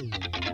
嗯。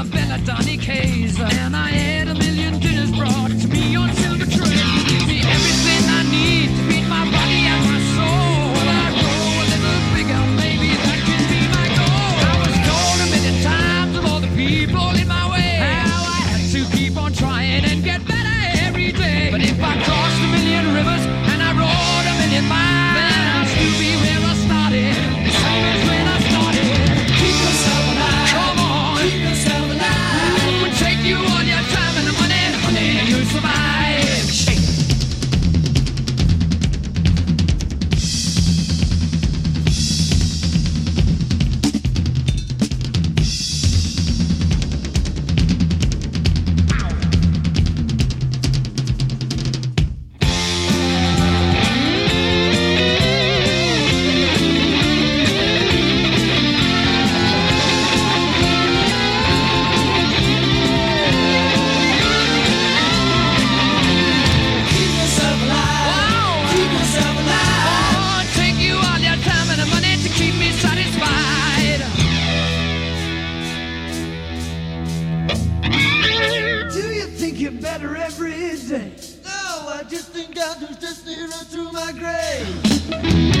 a belladonna case, and I had a million. better every day. No, I just think God was just nearer to my grave.